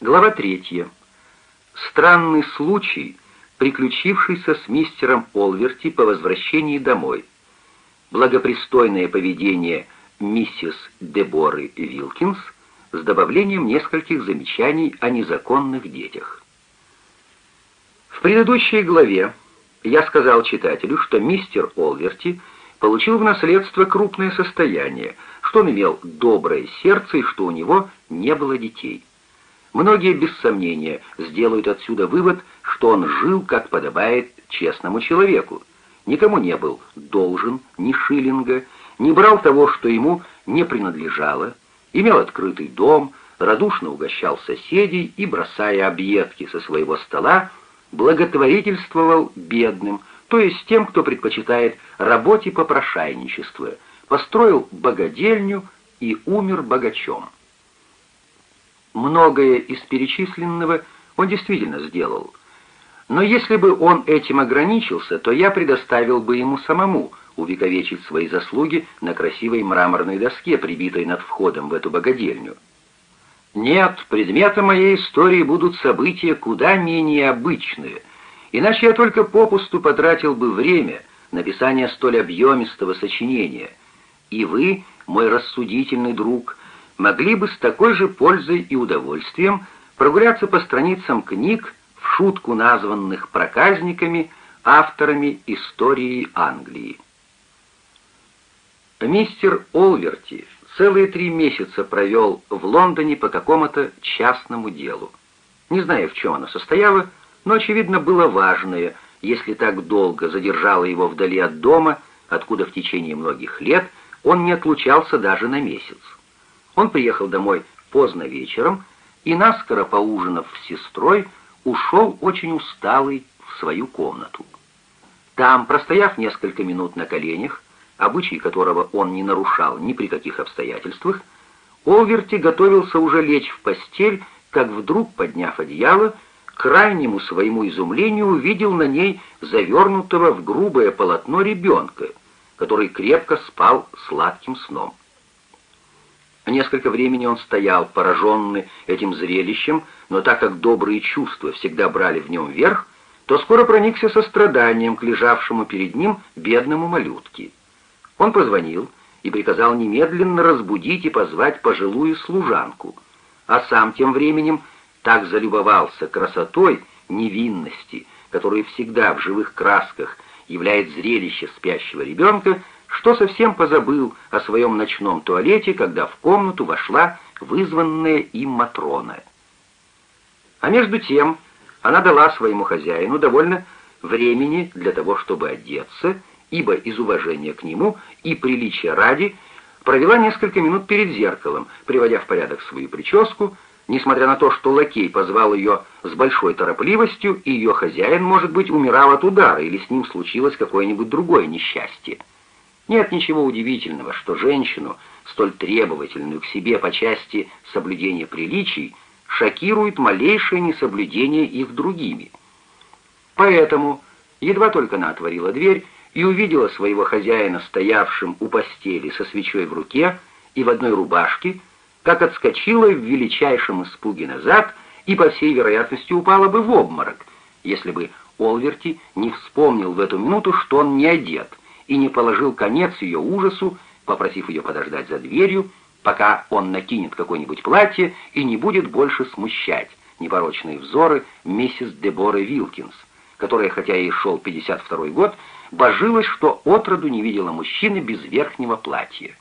Глава третья. Странный случай, приключившийся с мистером Олверти по возвращении домой. Благопристойное поведение миссис Деборы Вилкинс с добавлением нескольких замечаний о незаконных детях. В предыдущей главе я сказал читателю, что мистер Олверти получил в наследство крупное состояние, что он имел доброе сердце и что у него не было детей. Многие, без сомнения, сделают отсюда вывод, что он жил, как подобает честному человеку. Никому не был должен ни шиллинга, не брал того, что ему не принадлежало, имел открытый дом, радушно угощал соседей и, бросая объедки со своего стола, благотворительствовал бедным, то есть тем, кто предпочитает работе попрошайничества, построил богадельню и умер богачом. Многое из перечисленного он действительно сделал. Но если бы он этим ограничился, то я предоставил бы ему самому увековечить свои заслуги на красивой мраморной доске, прибитой над входом в эту богадельню. Нет, предметом моей истории будут события куда менее обычные, иначе я только попусту потратил бы время на написание столь объемистого сочинения. И вы, мой рассудительный друг, могли бы с такой же пользой и удовольствием прогуляться по страницам книг, в шутку названных проказниками, авторами истории Англии. Мистер Олверти целые три месяца провел в Лондоне по какому-то частному делу. Не знаю, в чем оно состояло, но, очевидно, было важное, если так долго задержало его вдали от дома, откуда в течение многих лет он не отлучался даже на месяц. Он приехал домой поздно вечером и, наскоро поужинав с сестрой, ушел очень усталый в свою комнату. Там, простояв несколько минут на коленях, обычай которого он не нарушал ни при каких обстоятельствах, Олверти готовился уже лечь в постель, как вдруг, подняв одеяло, крайнему своему изумлению увидел на ней завернутого в грубое полотно ребенка, который крепко спал сладким сном. Несколько времени он стоял, пораженный этим зрелищем, но так как добрые чувства всегда брали в нем верх, то скоро проникся состраданием к лежавшему перед ним бедному малютке. Он позвонил и приказал немедленно разбудить и позвать пожилую служанку, а сам тем временем так залюбовался красотой невинности, которая всегда в живых красках является зрелище спящего ребенка, что совсем позабыл о своем ночном туалете, когда в комнату вошла вызванная им Матрона. А между тем она дала своему хозяину довольно времени для того, чтобы одеться, ибо из уважения к нему и приличия ради провела несколько минут перед зеркалом, приводя в порядок свою прическу, несмотря на то, что лакей позвал ее с большой торопливостью, и ее хозяин, может быть, умирал от удара, или с ним случилось какое-нибудь другое несчастье. Нет ничего удивительного, что женщину, столь требовательную к себе по части соблюдения приличий, шокирует малейшее несоблюдение их другими. Поэтому, едва только она отворила дверь и увидела своего хозяина, стоявшим у постели со свечой в руке и в одной рубашке, как отскочила в величайшем испуге назад и, по всей вероятности, упала бы в обморок, если бы Олверти не вспомнил в эту минуту, что он не одет, и не положил конец ее ужасу, попросив ее подождать за дверью, пока он накинет какое-нибудь платье и не будет больше смущать непорочные взоры миссис Деборы Вилкинс, которая, хотя и шел 52 год, божилась, что отроду не видела мужчины без верхнего платья.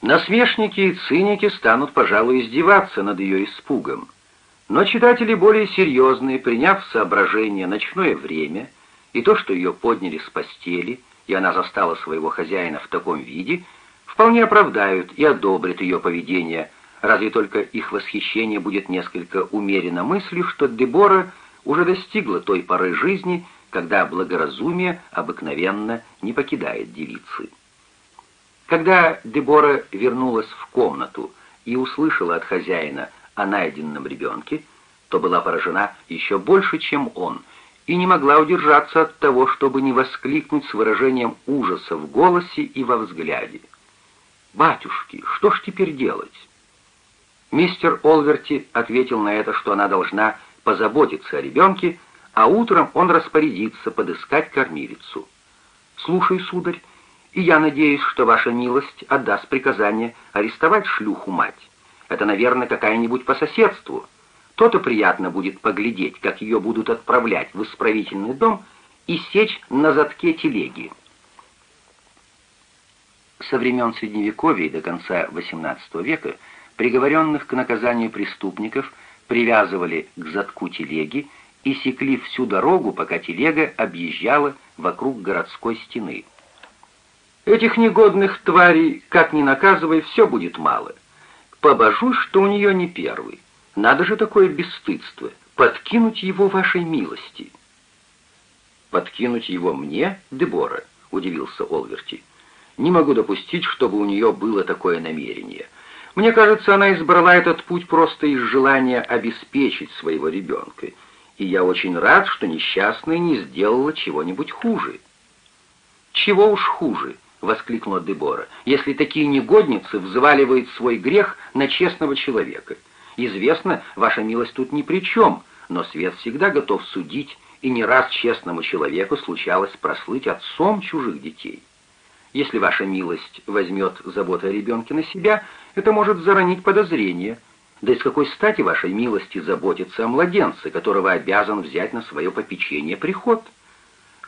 Насмешники и циники станут, пожалуй, издеваться над ее испугом. Но читатели более серьезные, приняв в соображение ночное время и то, что ее подняли с постели, и она застала своего хозяина в таком виде, вполне оправдают и одобрят ее поведение, разве только их восхищение будет несколько умерено мыслью, что Дебора уже достигла той поры жизни, когда благоразумие обыкновенно не покидает девицы. Когда Дебора вернулась в комнату и услышала от хозяина о найденном ребенке, то была поражена еще больше, чем он — и не могла удержаться от того, чтобы не воскликнуть с выражением ужаса в голосе и во взгляде. «Батюшки, что ж теперь делать?» Мистер Олверти ответил на это, что она должна позаботиться о ребенке, а утром он распорядится подыскать кормилицу. «Слушай, сударь, и я надеюсь, что ваша милость отдаст приказание арестовать шлюху-мать. Это, наверное, какая-нибудь по соседству. То-то приятно будет поглядеть, как ее будут отправлять в исправительный дом и сечь на задке телеги». Со времен Средневековья и до конца XVIII века приговоренных к наказанию преступников привязывали к задку телеги и секли всю дорогу, пока телега объезжала вокруг городской стены. Этих негодных тварей, как ни наказывай, все будет мало. Побожусь, что у нее не первый. Надо же такое бесстыдство, подкинуть его вашей милости. Подкинуть его мне, Дебора, удивился Олверти. Не могу допустить, чтобы у нее было такое намерение. Мне кажется, она избрала этот путь просто из желания обеспечить своего ребенка, и я очень рад, что несчастная не сделала чего-нибудь хуже». «Чего уж хуже?» — воскликнула Дебора. «Если такие негодницы взваливают свой грех на честного человека. Известно, ваша милость тут ни при чем, но свет всегда готов судить, и не раз честному человеку случалось прослыть отцом чужих детей». Если ваша милость возьмет заботу о ребенке на себя, это может заронить подозрение. Да и с какой стати вашей милости заботиться о младенце, которого обязан взять на свое попечение приход?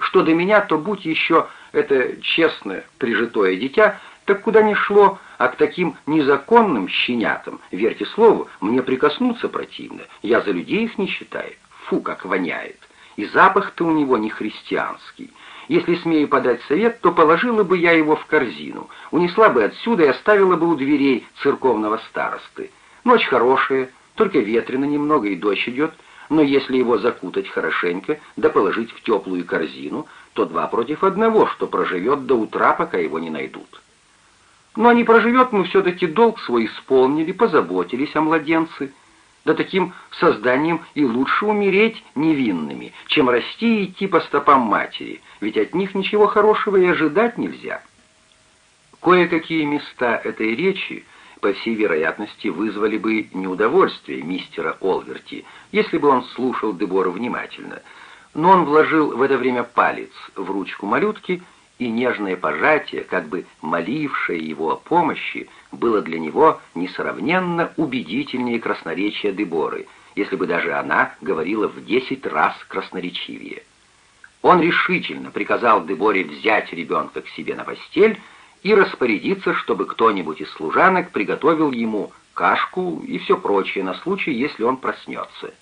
Что до меня, то будь еще это честное прижитое дитя, так куда ни шло, а к таким незаконным щенятам, верьте слову, мне прикоснуться противно, я за людей их не считаю. Фу, как воняет. И запах-то у него не христианский. Если смею подать совет, то положила бы я его в корзину, унесла бы отсюда и оставила бы у дверей церковного старосты. Ночь хорошая, только ветрено немного и дождь идет, но если его закутать хорошенько, да положить в теплую корзину, то два против одного, что проживет до утра, пока его не найдут. Но не проживет, мы все-таки долг свой исполнили, позаботились о младенце, да таким созданием и лучше умереть невинными, чем расти и идти по стопам матери, ведь от них ничего хорошего и ожидать нельзя. Кое-какие места этой речи, по всей вероятности, вызвали бы неудовольствие мистера Олверти, если бы он слушал Дебора внимательно, но он вложил в это время палец в ручку малютки и нежное пожатие, как бы молившее его о помощи, было для него несравненно убедительнее красноречия Деборы, если бы даже она говорила в десять раз красноречивее. Он решительно приказал Деборе взять ребенка к себе на постель и распорядиться, чтобы кто-нибудь из служанок приготовил ему кашку и все прочее на случай, если он проснется.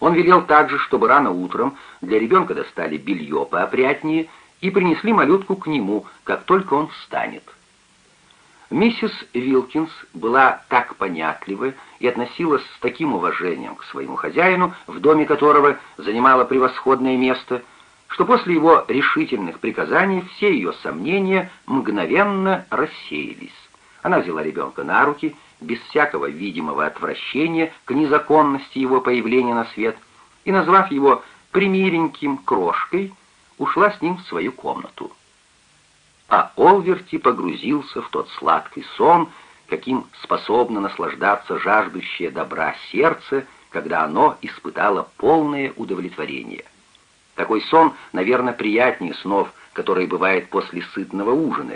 Он велел также, чтобы рано утром для ребенка достали белье поопрятнее и принесли малютку к нему, как только он встанет. Миссис Вилкинс была так понятлива и относилась с таким уважением к своему хозяину, в доме которого занимала превосходное место, что после его решительных приказаний все ее сомнения мгновенно рассеялись. Она взяла ребенка на руки, без всякого видимого отвращения к незаконности его появления на свет, и, назвав его примиреньким крошкой, ушла с ним в свою комнату. А Олверти погрузился в тот сладкий сон, каким способно наслаждаться жаждущее добра сердце, когда оно испытало полное удовлетворение. Такой сон, наверное, приятнее снов, которые бывают после сытного ужина,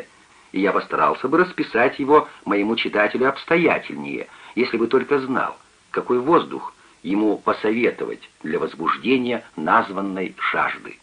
и я постарался бы расписать его моему читателю обстоятельнее, если бы только знал, какой воздух ему посоветовать для возбуждения названной жажды.